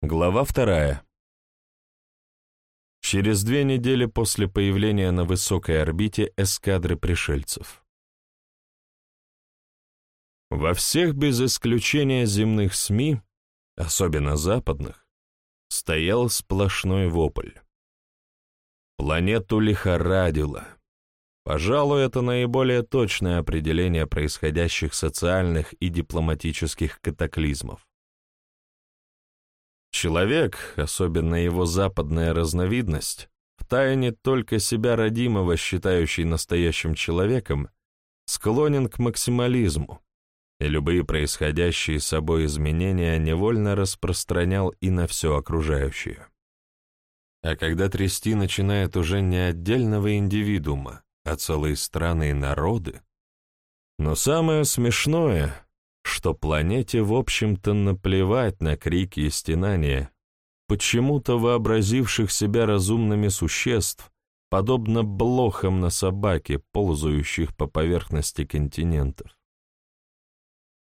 Глава вторая. Через две недели после появления на высокой орбите эскадры пришельцев. Во всех без исключения земных СМИ, особенно западных, стоял сплошной вопль. Планету лихорадило. Пожалуй, это наиболее точное определение происходящих социальных и дипломатических катаклизмов. Человек, особенно его западная разновидность, втайне только себя родимого, считающий настоящим человеком, склонен к максимализму, и любые происходящие с собой изменения невольно распространял и на все окружающее. А когда трясти начинает уже не отдельного индивидуума, а целые страны и народы, но самое смешное — что планете, в общем-то, наплевать на крики и стенания, почему-то вообразивших себя разумными существ, подобно блохам на собаке, ползающих по поверхности континентов.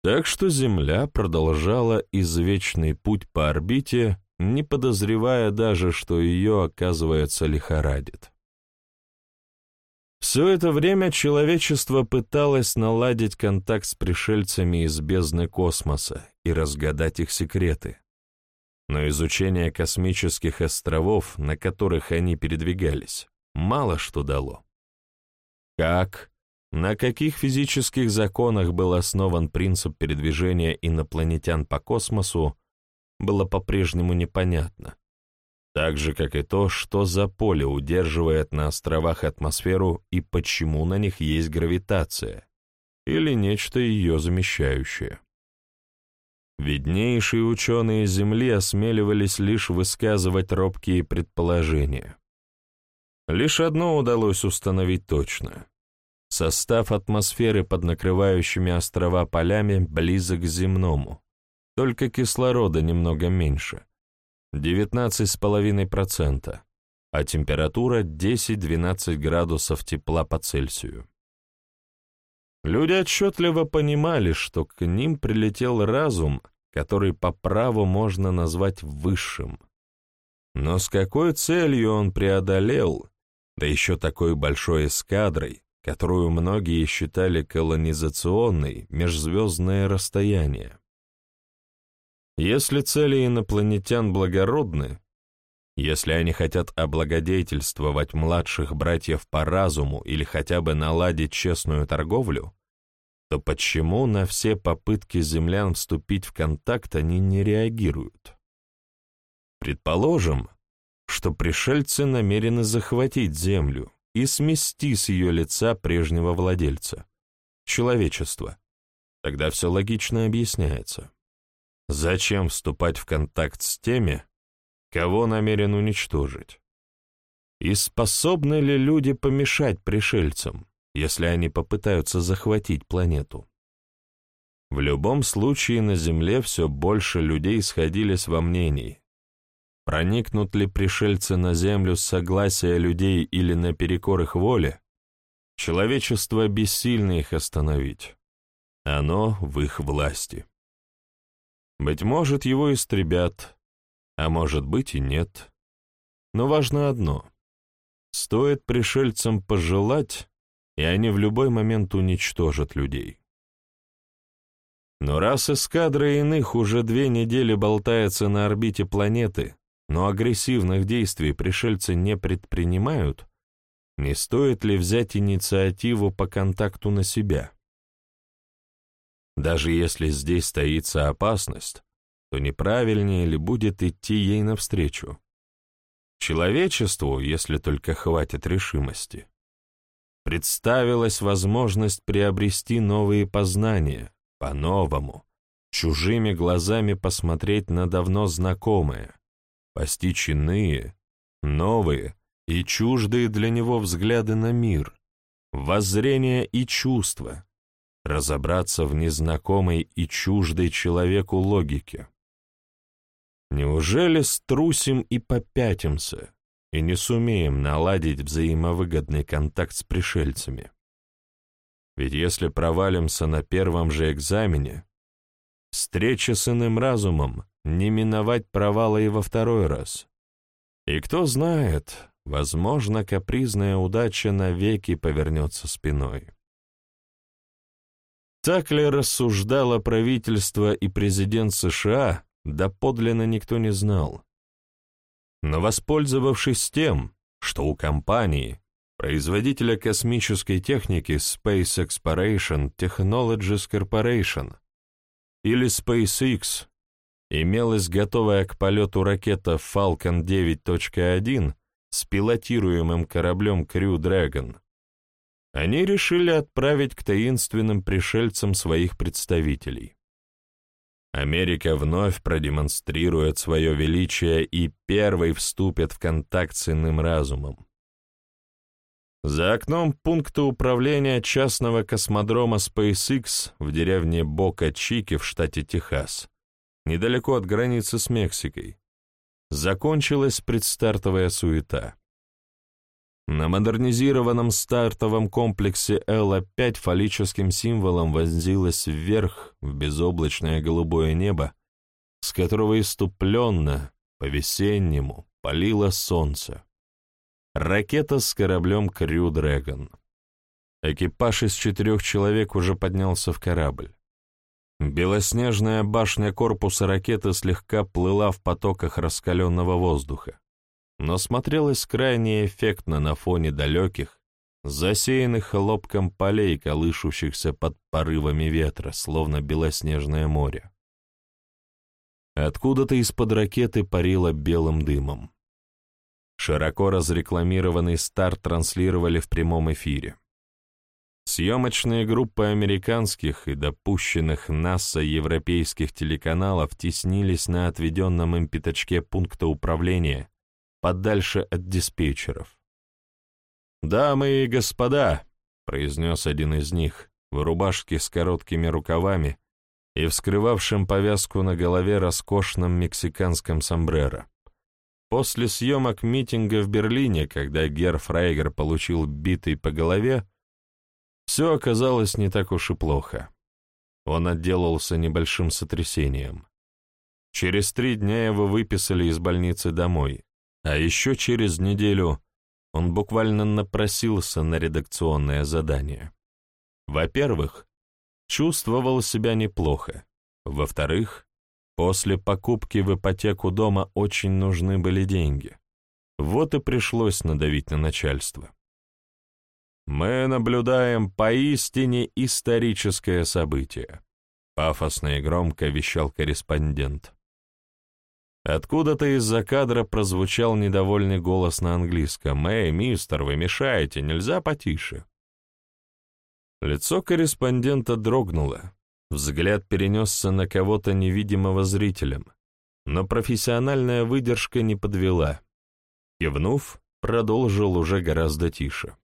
Так что Земля продолжала извечный путь по орбите, не подозревая даже, что ее, оказывается, лихорадит. Все это время человечество пыталось наладить контакт с пришельцами из бездны космоса и разгадать их секреты. Но изучение космических островов, на которых они передвигались, мало что дало. Как, на каких физических законах был основан принцип передвижения инопланетян по космосу, было по-прежнему непонятно так же, как и то, что за поле удерживает на островах атмосферу и почему на них есть гравитация, или нечто ее замещающее. Виднейшие ученые Земли осмеливались лишь высказывать робкие предположения. Лишь одно удалось установить точно. Состав атмосферы под накрывающими острова полями близок к земному, только кислорода немного меньше — 19,5%, а температура 10-12 градусов тепла по Цельсию. Люди отчетливо понимали, что к ним прилетел разум, который по праву можно назвать высшим. Но с какой целью он преодолел, да еще такой большой эскадрой, которую многие считали колонизационной, межзвездное расстояние? Если цели инопланетян благородны, если они хотят облагодетельствовать младших братьев по разуму или хотя бы наладить честную торговлю, то почему на все попытки землян вступить в контакт они не реагируют? Предположим, что пришельцы намерены захватить Землю и смести с ее лица прежнего владельца — человечество. Тогда все логично объясняется. Зачем вступать в контакт с теми, кого намерен уничтожить? И способны ли люди помешать пришельцам, если они попытаются захватить планету? В любом случае на Земле все больше людей сходились во мнении, проникнут ли пришельцы на Землю с согласия людей или наперекор их воле, человечество бессильно их остановить. Оно в их власти. Быть может, его истребят, а может быть и нет. Но важно одно. Стоит пришельцам пожелать, и они в любой момент уничтожат людей. Но раз эскадра иных уже две недели болтается на орбите планеты, но агрессивных действий пришельцы не предпринимают, не стоит ли взять инициативу по контакту на себя? Даже если здесь стоится опасность, то неправильнее ли будет идти ей навстречу? Человечеству, если только хватит решимости, представилась возможность приобрести новые познания, по-новому, чужими глазами посмотреть на давно знакомые, постичь новые и чуждые для него взгляды на мир, воззрения и чувства, разобраться в незнакомой и чуждой человеку логике. Неужели струсим и попятимся, и не сумеем наладить взаимовыгодный контакт с пришельцами? Ведь если провалимся на первом же экзамене, встреча с иным разумом не миновать провала и во второй раз. И кто знает, возможно, капризная удача навеки повернется спиной. Так ли рассуждало правительство и президент США, да подлинно никто не знал. Но воспользовавшись тем, что у компании, производителя космической техники Space Exploration Technologies Corporation или SpaceX, имелась готовая к полету ракета Falcon 9.1 с пилотируемым кораблем Crew Dragon, они решили отправить к таинственным пришельцам своих представителей. Америка вновь продемонстрирует свое величие и первой вступит в контакт с иным разумом. За окном пункта управления частного космодрома SpaceX в деревне Бока-Чики в штате Техас, недалеко от границы с Мексикой, закончилась предстартовая суета. На модернизированном стартовом комплексе Элла-5 фаллическим символом вонзилась вверх в безоблачное голубое небо, с которого иступленно, по-весеннему, палило солнце. Ракета с кораблем Крю Дрэгон. Экипаж из четырех человек уже поднялся в корабль. Белоснежная башня корпуса ракеты слегка плыла в потоках раскаленного воздуха но смотрелось крайне эффектно на фоне далеких, засеянных хлопком полей, колышущихся под порывами ветра, словно белоснежное море. Откуда-то из-под ракеты парило белым дымом. Широко разрекламированный старт транслировали в прямом эфире. Съемочные группы американских и допущенных НАСА европейских телеканалов теснились на отведенном им пятачке пункта управления, подальше от диспетчеров. «Дамы и господа», — произнес один из них, в рубашке с короткими рукавами и вскрывавшим повязку на голове роскошном мексиканском сомбреро. После съемок митинга в Берлине, когда Гер Фрейгер получил битый по голове, все оказалось не так уж и плохо. Он отделался небольшим сотрясением. Через три дня его выписали из больницы домой, а еще через неделю он буквально напросился на редакционное задание. Во-первых, чувствовал себя неплохо. Во-вторых, после покупки в ипотеку дома очень нужны были деньги. Вот и пришлось надавить на начальство. «Мы наблюдаем поистине историческое событие», — пафосно и громко вещал корреспондент. Откуда-то из-за кадра прозвучал недовольный голос на английском. «Эй, мистер, вы мешаете, нельзя потише». Лицо корреспондента дрогнуло. Взгляд перенесся на кого-то невидимого зрителем, но профессиональная выдержка не подвела. Кивнув, продолжил уже гораздо тише.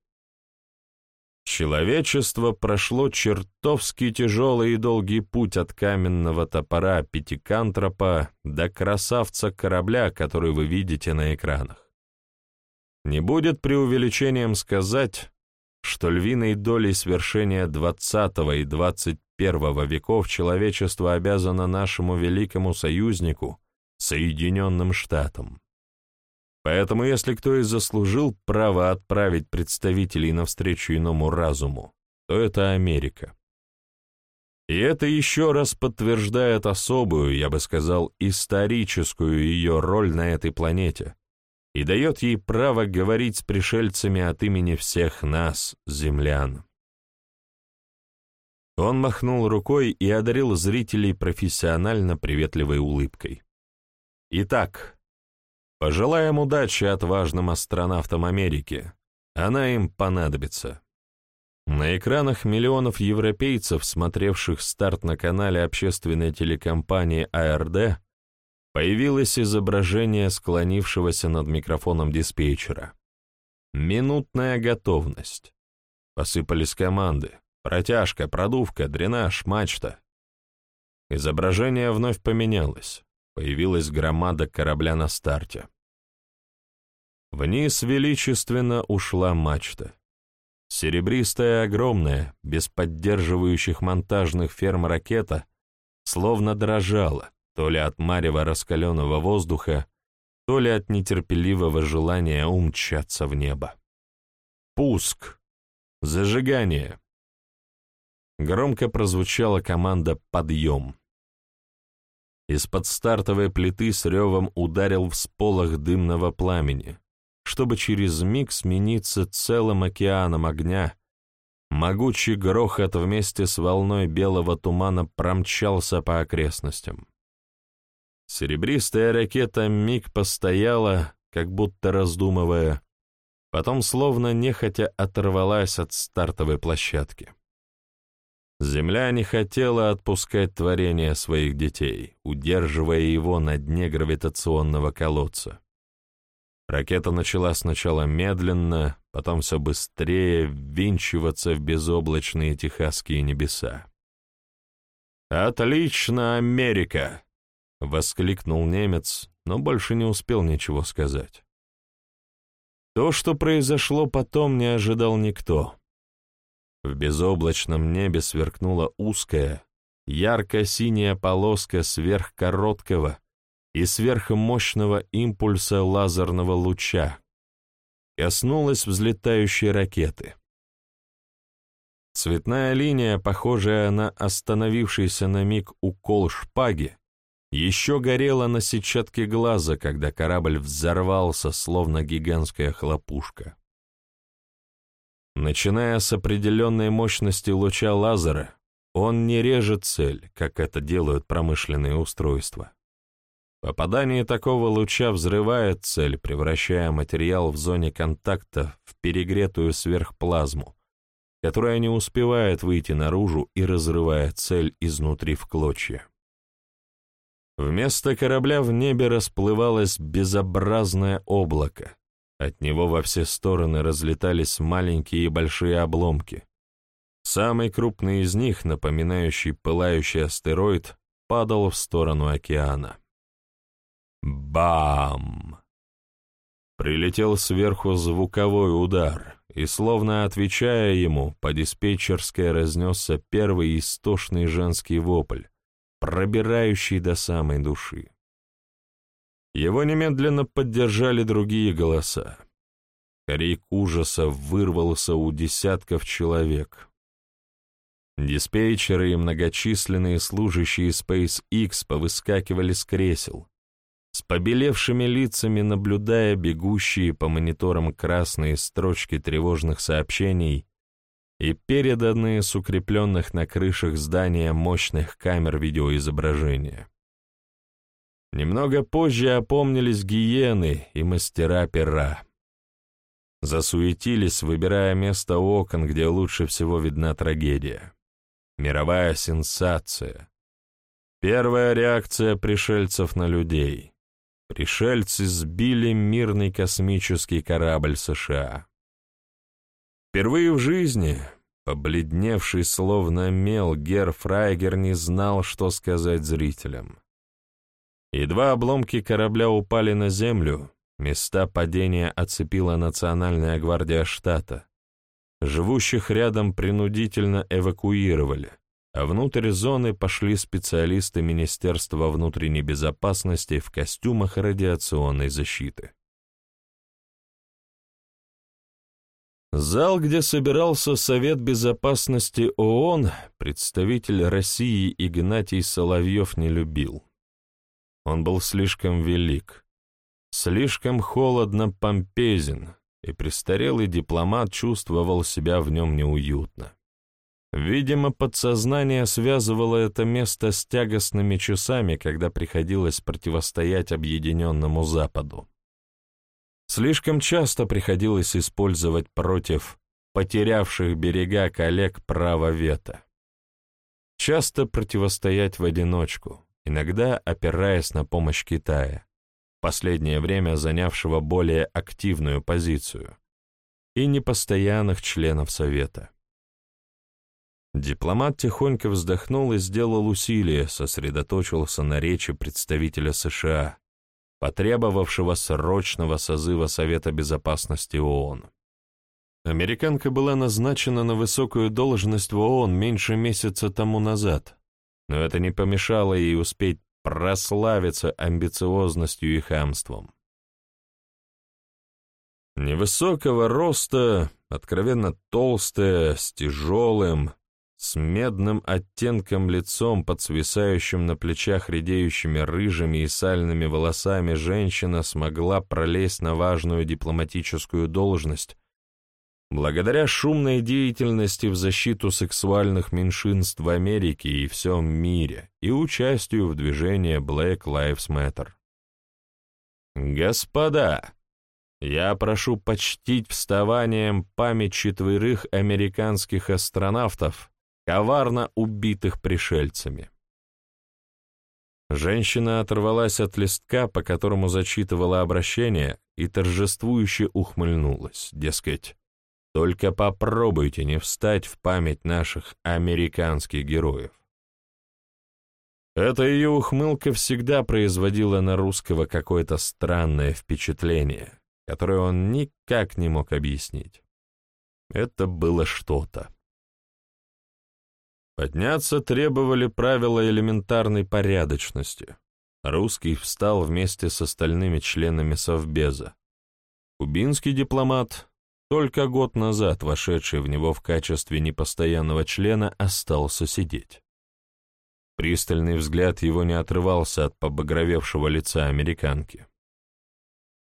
Человечество прошло чертовски тяжелый и долгий путь от каменного топора пятикантропа до красавца корабля, который вы видите на экранах. Не будет преувеличением сказать, что львиной долей свершения XX и XXI веков человечество обязано нашему великому союзнику, Соединенным Штатам. Поэтому если кто и заслужил право отправить представителей навстречу иному разуму, то это Америка. И это еще раз подтверждает особую, я бы сказал, историческую ее роль на этой планете и дает ей право говорить с пришельцами от имени всех нас, землян. Он махнул рукой и одарил зрителей профессионально приветливой улыбкой. Итак, Пожелаем удачи отважным астронавтам Америки. Она им понадобится. На экранах миллионов европейцев, смотревших старт на канале общественной телекомпании АРД, появилось изображение склонившегося над микрофоном диспетчера. Минутная готовность. Посыпались команды. Протяжка, продувка, дренаж, мачта. Изображение вновь поменялось появилась громада корабля на старте. Вниз величественно ушла мачта. Серебристая огромная, без поддерживающих монтажных ферм ракета, словно дрожала, то ли от марева раскаленного воздуха, то ли от нетерпеливого желания умчаться в небо. Пуск! Зажигание! Громко прозвучала команда «Подъем». Из-под стартовой плиты с ревом ударил всполох дымного пламени, чтобы через миг смениться целым океаном огня. Могучий грохот вместе с волной белого тумана промчался по окрестностям. Серебристая ракета миг постояла, как будто раздумывая, потом словно нехотя оторвалась от стартовой площадки. Земля не хотела отпускать творение своих детей, удерживая его на дне гравитационного колодца. Ракета начала сначала медленно, потом все быстрее ввинчиваться в безоблачные техасские небеса. «Отлично, Америка!» — воскликнул немец, но больше не успел ничего сказать. То, что произошло потом, не ожидал никто. В безоблачном небе сверкнула узкая, ярко-синяя полоска сверхкороткого и сверхмощного импульса лазерного луча. Коснулась взлетающей ракеты. Цветная линия, похожая на остановившийся на миг укол шпаги, еще горела на сетчатке глаза, когда корабль взорвался, словно гигантская хлопушка. Начиная с определенной мощности луча лазера, он не режет цель, как это делают промышленные устройства. Попадание такого луча взрывает цель, превращая материал в зоне контакта в перегретую сверхплазму, которая не успевает выйти наружу и разрывает цель изнутри в клочья. Вместо корабля в небе расплывалось безобразное облако, от него во все стороны разлетались маленькие и большие обломки. Самый крупный из них, напоминающий пылающий астероид, падал в сторону океана. Бам! Прилетел сверху звуковой удар, и, словно отвечая ему, по диспетчерской разнесся первый истошный женский вопль, пробирающий до самой души. Его немедленно поддержали другие голоса. Крик ужаса вырвался у десятков человек. Диспетчеры и многочисленные служащие SpaceX повыскакивали с кресел, с побелевшими лицами наблюдая бегущие по мониторам красные строчки тревожных сообщений и переданные с укрепленных на крышах здания мощных камер видеоизображения. Немного позже опомнились гиены и мастера пера. Засуетились, выбирая место окон, где лучше всего видна трагедия. Мировая сенсация. Первая реакция пришельцев на людей. Пришельцы сбили мирный космический корабль США. Впервые в жизни, побледневший словно мел, Гер Фрайгер не знал, что сказать зрителям. Едва обломки корабля упали на землю, места падения оцепила Национальная гвардия штата. Живущих рядом принудительно эвакуировали, а внутрь зоны пошли специалисты Министерства внутренней безопасности в костюмах радиационной защиты. Зал, где собирался Совет Безопасности ООН, представитель России Игнатий Соловьев не любил. Он был слишком велик, слишком холодно помпезен, и престарелый дипломат чувствовал себя в нем неуютно. Видимо, подсознание связывало это место с тягостными часами, когда приходилось противостоять объединенному Западу. Слишком часто приходилось использовать против потерявших берега коллег право вето. Часто противостоять в одиночку, иногда опираясь на помощь Китая, последнее время занявшего более активную позицию, и непостоянных членов Совета. Дипломат тихонько вздохнул и сделал усилие, сосредоточился на речи представителя США, потребовавшего срочного созыва Совета Безопасности ООН. Американка была назначена на высокую должность в ООН меньше месяца тому назад, но это не помешало ей успеть прославиться амбициозностью и хамством. Невысокого роста, откровенно толстая, с тяжелым, с медным оттенком лицом, под свисающим на плечах редеющими рыжими и сальными волосами, женщина смогла пролезть на важную дипломатическую должность, благодаря шумной деятельности в защиту сексуальных меньшинств в Америке и всем мире и участию в движении Black Lives Matter. Господа, я прошу почтить вставанием память четверых американских астронавтов, коварно убитых пришельцами. Женщина оторвалась от листка, по которому зачитывала обращение, и торжествующе ухмыльнулась, дескать, «Только попробуйте не встать в память наших американских героев». Эта ее ухмылка всегда производила на русского какое-то странное впечатление, которое он никак не мог объяснить. Это было что-то. Подняться требовали правила элементарной порядочности. Русский встал вместе с остальными членами Совбеза. Кубинский дипломат, только год назад вошедший в него в качестве непостоянного члена, остался сидеть. Пристальный взгляд его не отрывался от побагровевшего лица американки.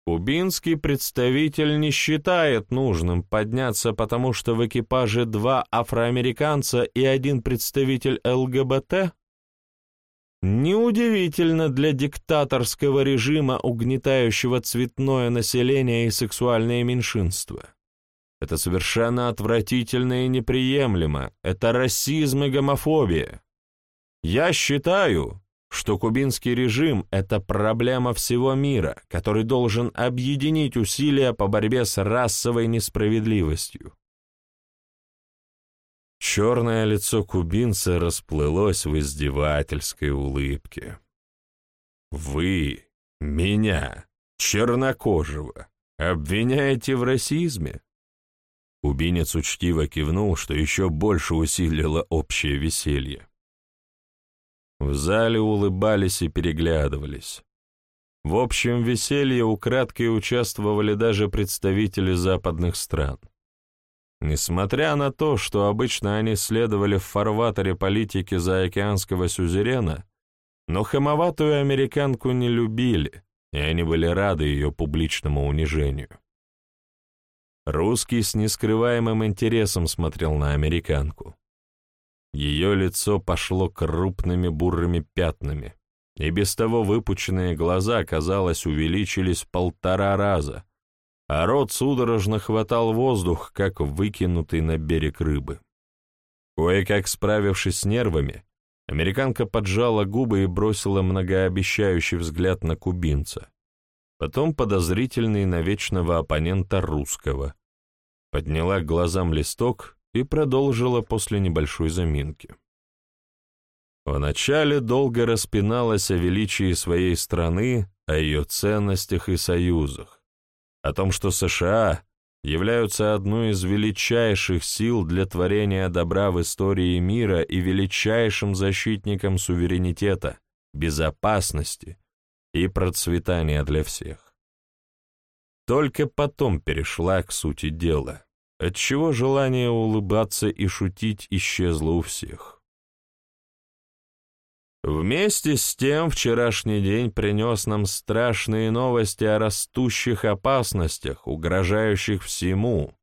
Кубинский представитель не считает нужным подняться, потому что в экипаже два афроамериканца и один представитель ЛГБТ? Неудивительно для диктаторского режима, угнетающего цветное население и сексуальные меньшинства. Это совершенно отвратительно и неприемлемо. Это расизм и гомофобия. Я считаю, что кубинский режим — это проблема всего мира, который должен объединить усилия по борьбе с расовой несправедливостью. Черное лицо кубинца расплылось в издевательской улыбке. «Вы меня, чернокожего, обвиняете в расизме?» Кубинец учтиво кивнул, что еще больше усилило общее веселье. В зале улыбались и переглядывались. В общем веселье украдкой участвовали даже представители западных стран. Несмотря на то, что обычно они следовали в фарватере политики заокеанского сюзерена, но хамоватую американку не любили, и они были рады ее публичному унижению. Русский с нескрываемым интересом смотрел на американку. Ее лицо пошло крупными бурыми пятнами, и без того выпученные глаза, казалось, увеличились полтора раза, а рот судорожно хватал воздух, как выкинутый на берег рыбы. Кое-как справившись с нервами, американка поджала губы и бросила многообещающий взгляд на кубинца, потом подозрительный на вечного оппонента русского, подняла к глазам листок и продолжила после небольшой заминки. Вначале долго распиналась о величии своей страны, о ее ценностях и союзах, о том, что США являются одной из величайших сил для творения добра в истории мира и величайшим защитником суверенитета, безопасности и процветания для всех. Только потом перешла к сути дела отчего желание улыбаться и шутить исчезло у всех. Вместе с тем вчерашний день принес нам страшные новости о растущих опасностях, угрожающих всему,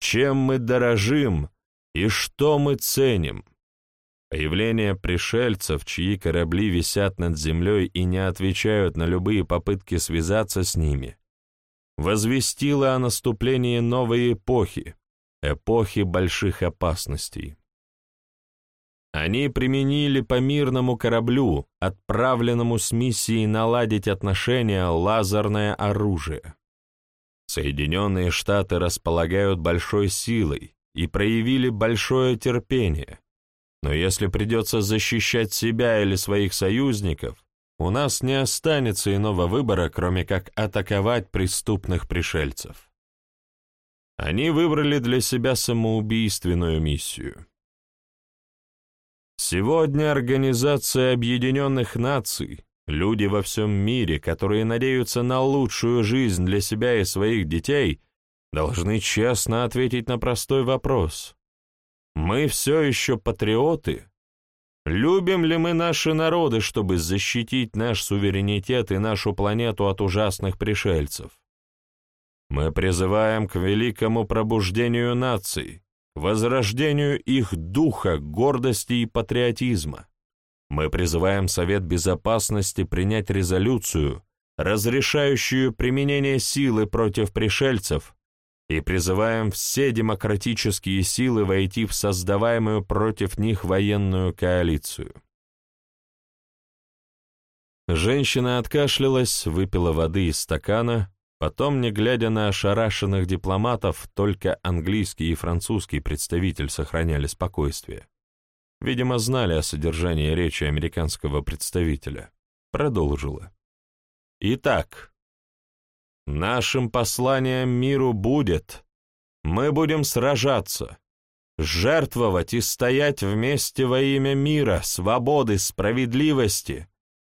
чем мы дорожим и что мы ценим. Появление пришельцев, чьи корабли висят над землей и не отвечают на любые попытки связаться с ними, возвестила о наступлении новой эпохи, эпохи больших опасностей. Они применили по мирному кораблю, отправленному с миссией наладить отношения, лазерное оружие. Соединенные Штаты располагают большой силой и проявили большое терпение, но если придется защищать себя или своих союзников, у нас не останется иного выбора, кроме как атаковать преступных пришельцев. Они выбрали для себя самоубийственную миссию. Сегодня Организация Объединенных Наций, люди во всем мире, которые надеются на лучшую жизнь для себя и своих детей, должны честно ответить на простой вопрос. Мы все еще патриоты? Любим ли мы наши народы, чтобы защитить наш суверенитет и нашу планету от ужасных пришельцев? Мы призываем к великому пробуждению наций, возрождению их духа, гордости и патриотизма. Мы призываем Совет Безопасности принять резолюцию, разрешающую применение силы против пришельцев, и призываем все демократические силы войти в создаваемую против них военную коалицию. Женщина откашлялась, выпила воды из стакана, Потом, не глядя на ошарашенных дипломатов, только английский и французский представитель сохраняли спокойствие. Видимо, знали о содержании речи американского представителя. Продолжила. Итак, нашим посланием миру будет, мы будем сражаться, жертвовать и стоять вместе во имя мира, свободы, справедливости,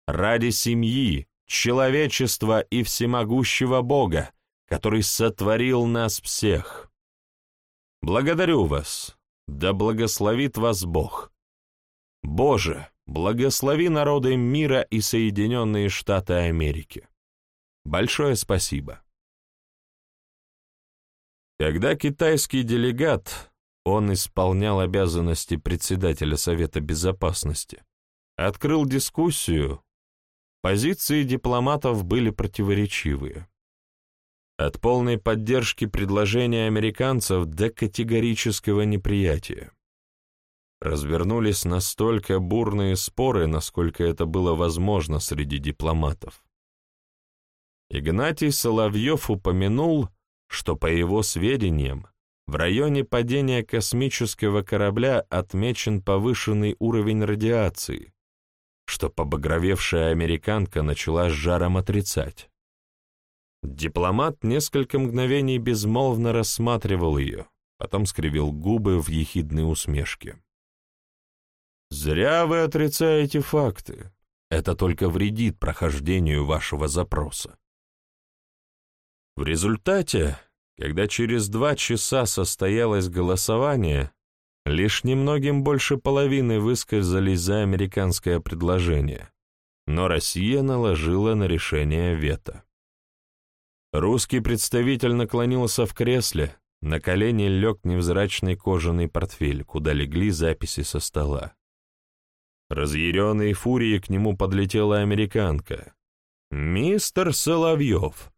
ради семьи, человечества и всемогущего Бога, который сотворил нас всех. Благодарю вас, да благословит вас Бог. Боже, благослови народы мира и Соединенные Штаты Америки. Большое спасибо. Когда китайский делегат, он исполнял обязанности председателя Совета Безопасности, открыл дискуссию, Позиции дипломатов были противоречивые. От полной поддержки предложения американцев до категорического неприятия. Развернулись настолько бурные споры, насколько это было возможно среди дипломатов. Игнатий Соловьев упомянул, что, по его сведениям, в районе падения космического корабля отмечен повышенный уровень радиации, что побагровевшая американка начала с жаром отрицать. Дипломат несколько мгновений безмолвно рассматривал ее, потом скривил губы в ехидной усмешке. «Зря вы отрицаете факты. Это только вредит прохождению вашего запроса». В результате, когда через два часа состоялось голосование, Лишь немногим больше половины высказались за американское предложение, но Россия наложила на решение вето. Русский представитель наклонился в кресле, на колени лег невзрачный кожаный портфель, куда легли записи со стола. Разъяренной фурией к нему подлетела американка. «Мистер Соловьев,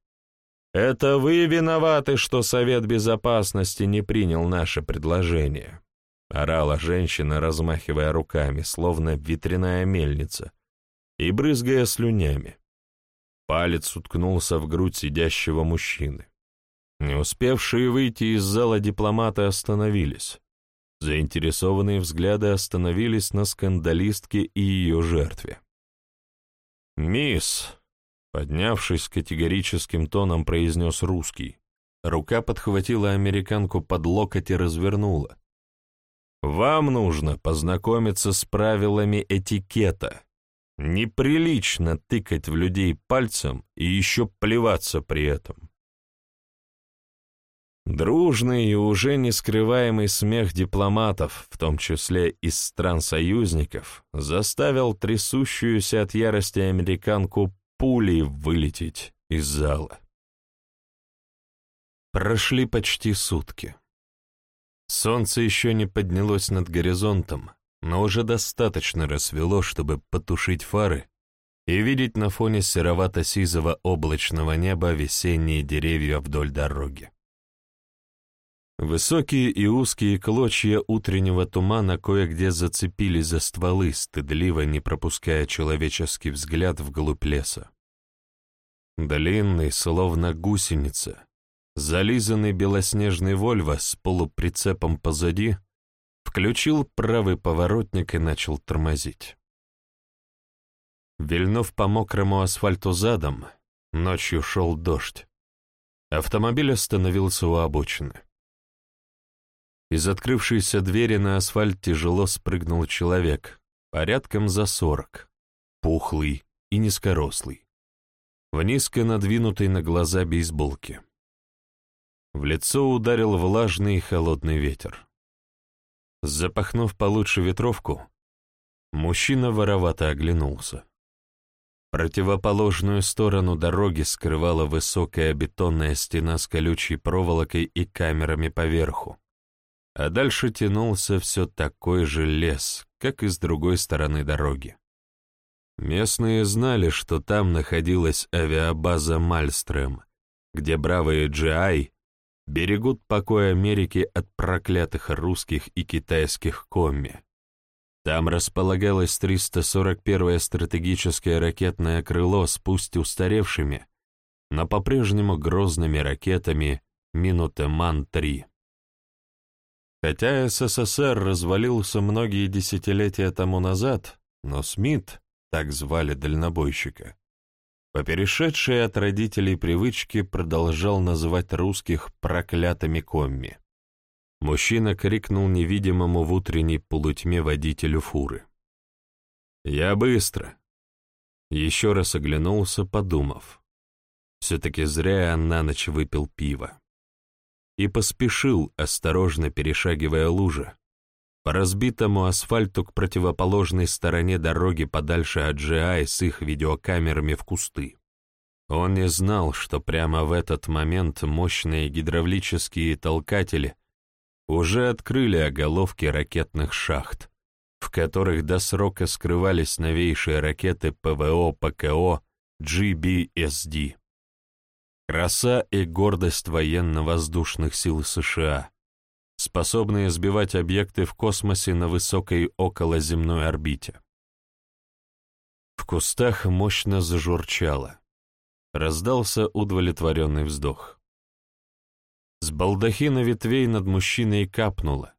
это вы виноваты, что Совет Безопасности не принял наше предложение. — орала женщина, размахивая руками, словно ветряная мельница, и брызгая слюнями. Палец уткнулся в грудь сидящего мужчины. Не успевшие выйти из зала дипломаты остановились. Заинтересованные взгляды остановились на скандалистке и ее жертве. «Мисс», — поднявшись категорическим тоном, произнес русский. Рука подхватила американку под локоть и развернула. Вам нужно познакомиться с правилами этикета. Неприлично тыкать в людей пальцем и еще плеваться при этом. Дружный и уже не скрываемый смех дипломатов, в том числе из стран-союзников, заставил трясущуюся от ярости американку пулей вылететь из зала. Прошли почти сутки. Солнце еще не поднялось над горизонтом, но уже достаточно рассвело, чтобы потушить фары и видеть на фоне серовато-сизого облачного неба весенние деревья вдоль дороги. Высокие и узкие клочья утреннего тумана кое-где зацепились за стволы, стыдливо не пропуская человеческий взгляд вглубь леса. Длинный, словно гусеница, Зализанный белоснежный Вольво с полуприцепом позади включил правый поворотник и начал тормозить. Вильнув по мокрому асфальту задом, ночью шел дождь. Автомобиль остановился у обочины. Из открывшейся двери на асфальт тяжело спрыгнул человек, порядком за сорок, пухлый и низкорослый, в низко надвинутой на глаза бейсболке. В лицо ударил влажный и холодный ветер. Запахнув получше ветровку, мужчина воровато оглянулся. Противоположную сторону дороги скрывала высокая бетонная стена с колючей проволокой и камерами поверху, а дальше тянулся все такой же лес, как и с другой стороны дороги. Местные знали, что там находилась авиабаза Мальстрем, где бравые GI берегут покой Америки от проклятых русских и китайских комми. Там располагалось 341-е стратегическое ракетное крыло с пусть устаревшими, но по-прежнему грозными ракетами «Минутеман-3». Хотя СССР развалился многие десятилетия тому назад, но Смит, так звали дальнобойщика, по перешедшей от родителей привычке продолжал называть русских проклятыми комми. Мужчина крикнул невидимому в утренней полутьме водителю фуры. «Я быстро!» Еще раз оглянулся, подумав. Все-таки зря я на ночь выпил пиво. И поспешил, осторожно перешагивая лужи, по разбитому асфальту к противоположной стороне дороги подальше от ЖАИ с их видеокамерами в кусты. Он не знал, что прямо в этот момент мощные гидравлические толкатели уже открыли оголовки ракетных шахт, в которых до срока скрывались новейшие ракеты ПВО-ПКО GBSD. Краса и гордость военно-воздушных сил США — способные сбивать объекты в космосе на высокой околоземной орбите. В кустах мощно зажурчало. Раздался удовлетворенный вздох. С балдахина ветвей над мужчиной капнуло.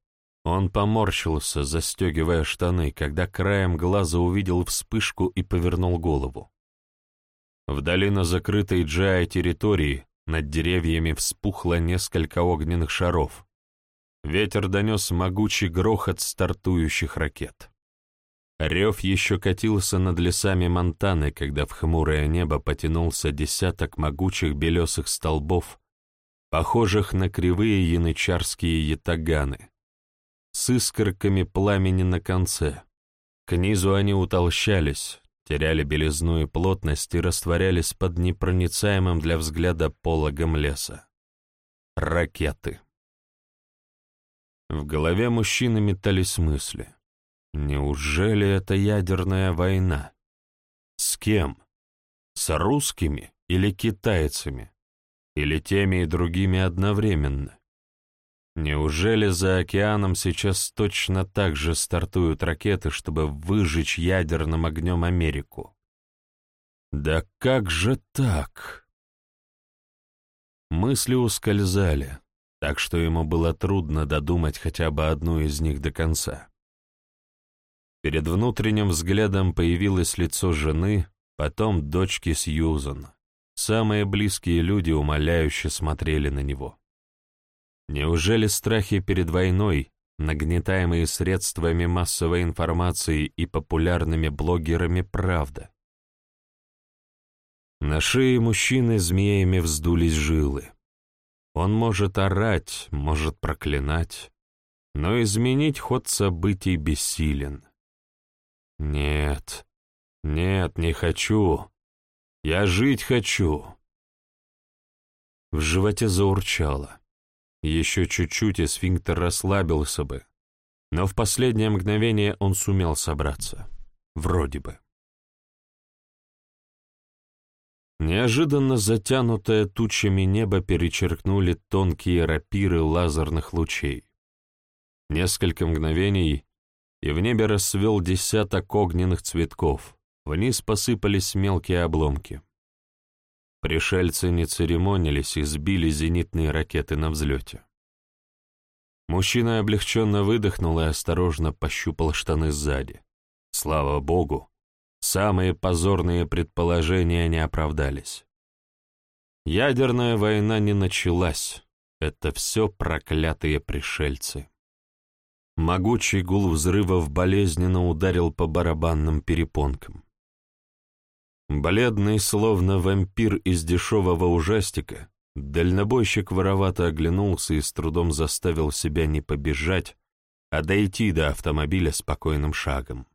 Он поморщился, застегивая штаны, когда краем глаза увидел вспышку и повернул голову. Вдали на закрытой Джай территории над деревьями вспухло несколько огненных шаров, Ветер донес могучий грохот стартующих ракет. Рев еще катился над лесами Монтаны, когда в хмурое небо потянулся десяток могучих белесых столбов, похожих на кривые янычарские ятаганы, с искорками пламени на конце. К низу они утолщались, теряли белизну и плотность и растворялись под непроницаемым для взгляда пологом леса. Ракеты. В голове мужчины метались мысли. Неужели это ядерная война? С кем? С русскими или китайцами? Или теми и другими одновременно? Неужели за океаном сейчас точно так же стартуют ракеты, чтобы выжечь ядерным огнем Америку? Да как же так? Мысли ускользали, так что ему было трудно додумать хотя бы одну из них до конца. Перед внутренним взглядом появилось лицо жены, потом дочки Сьюзан. Самые близкие люди умоляюще смотрели на него. Неужели страхи перед войной, нагнетаемые средствами массовой информации и популярными блогерами, правда? На шее мужчины змеями вздулись жилы. Он может орать, может проклинать, но изменить ход событий бессилен. Нет, нет, не хочу. Я жить хочу. В животе заурчало. Еще чуть-чуть, и сфинктер расслабился бы. Но в последнее мгновение он сумел собраться. Вроде бы. Неожиданно затянутое тучами небо перечеркнули тонкие рапиры лазерных лучей. Несколько мгновений, и в небе расцвел десяток огненных цветков, вниз посыпались мелкие обломки. Пришельцы не церемонились и сбили зенитные ракеты на взлете. Мужчина облегченно выдохнул и осторожно пощупал штаны сзади. Слава богу, Самые позорные предположения не оправдались. Ядерная война не началась. Это все проклятые пришельцы. Могучий гул взрывов болезненно ударил по барабанным перепонкам. Бледный, словно вампир из дешевого ужастика, дальнобойщик воровато оглянулся и с трудом заставил себя не побежать, а дойти до автомобиля спокойным шагом.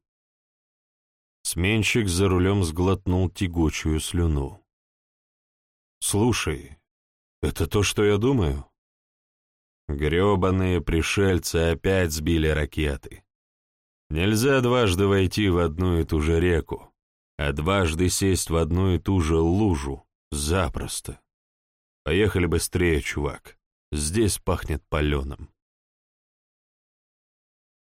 Сменщик за рулем сглотнул тягучую слюну. «Слушай, это то, что я думаю?» Гребаные пришельцы опять сбили ракеты. Нельзя дважды войти в одну и ту же реку, а дважды сесть в одну и ту же лужу. Запросто. Поехали быстрее, чувак. Здесь пахнет паленым.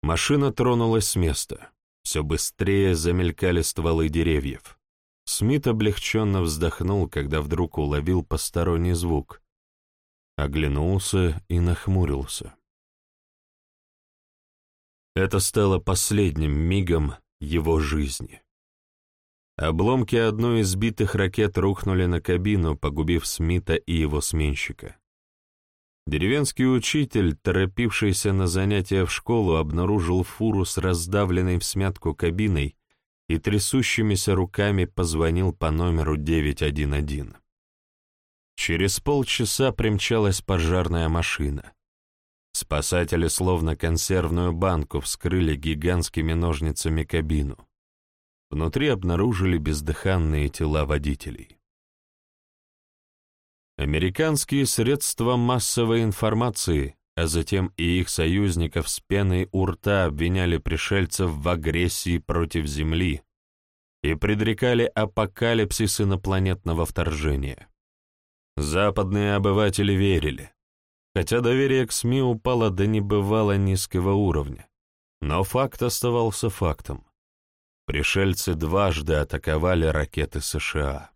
Машина тронулась с места. Все быстрее замелькали стволы деревьев. Смит облегченно вздохнул, когда вдруг уловил посторонний звук, оглянулся и нахмурился. Это стало последним мигом его жизни. Обломки одной из сбитых ракет рухнули на кабину, погубив Смита и его сменщика. Деревенский учитель, торопившийся на занятия в школу, обнаружил фуру с раздавленной в смятку кабиной и трясущимися руками позвонил по номеру 911. Через полчаса примчалась пожарная машина. Спасатели словно консервную банку вскрыли гигантскими ножницами кабину. Внутри обнаружили бездыханные тела водителей. Американские средства массовой информации, а затем и их союзников с пеной у рта обвиняли пришельцев в агрессии против Земли и предрекали апокалипсис инопланетного вторжения. Западные обыватели верили, хотя доверие к СМИ упало до небывало низкого уровня. Но факт оставался фактом. Пришельцы дважды атаковали ракеты США.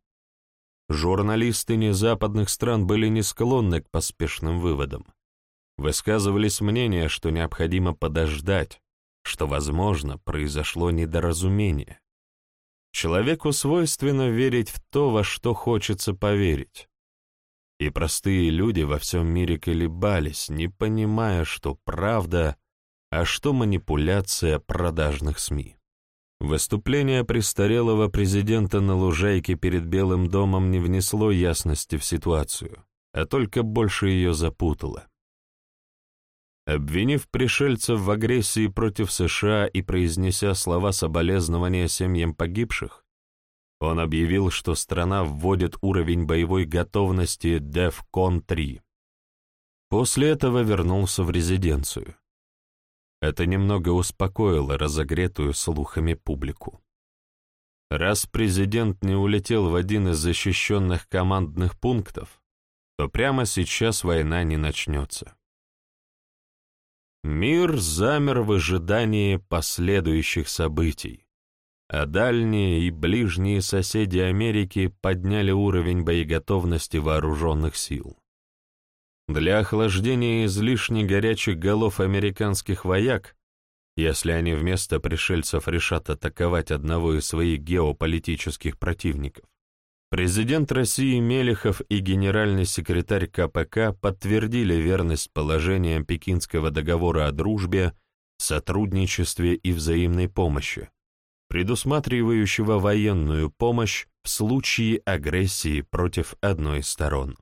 Журналисты незападных стран были не склонны к поспешным выводам. Высказывались мнения, что необходимо подождать, что, возможно, произошло недоразумение. Человеку свойственно верить в то, во что хочется поверить и простые люди во всем мире колебались, не понимая, что правда, а что манипуляция продажных СМИ. Выступление престарелого президента на лужайке перед Белым домом не внесло ясности в ситуацию, а только больше ее запутало. Обвинив пришельцев в агрессии против США и произнеся слова соболезнования семьям погибших, он объявил, что страна вводит уровень боевой готовности DEFCON 3. После этого вернулся в резиденцию. Это немного успокоило разогретую слухами публику. Раз президент не улетел в один из защищенных командных пунктов, то прямо сейчас война не начнется. Мир замер в ожидании последующих событий а дальние и ближние соседи Америки подняли уровень боеготовности вооруженных сил. Для охлаждения излишне горячих голов американских вояк, если они вместо пришельцев решат атаковать одного из своих геополитических противников, президент России Мелехов и генеральный секретарь КПК подтвердили верность положениям Пекинского договора о дружбе, сотрудничестве и взаимной помощи, предусматривающего военную помощь в случае агрессии против одной из сторон.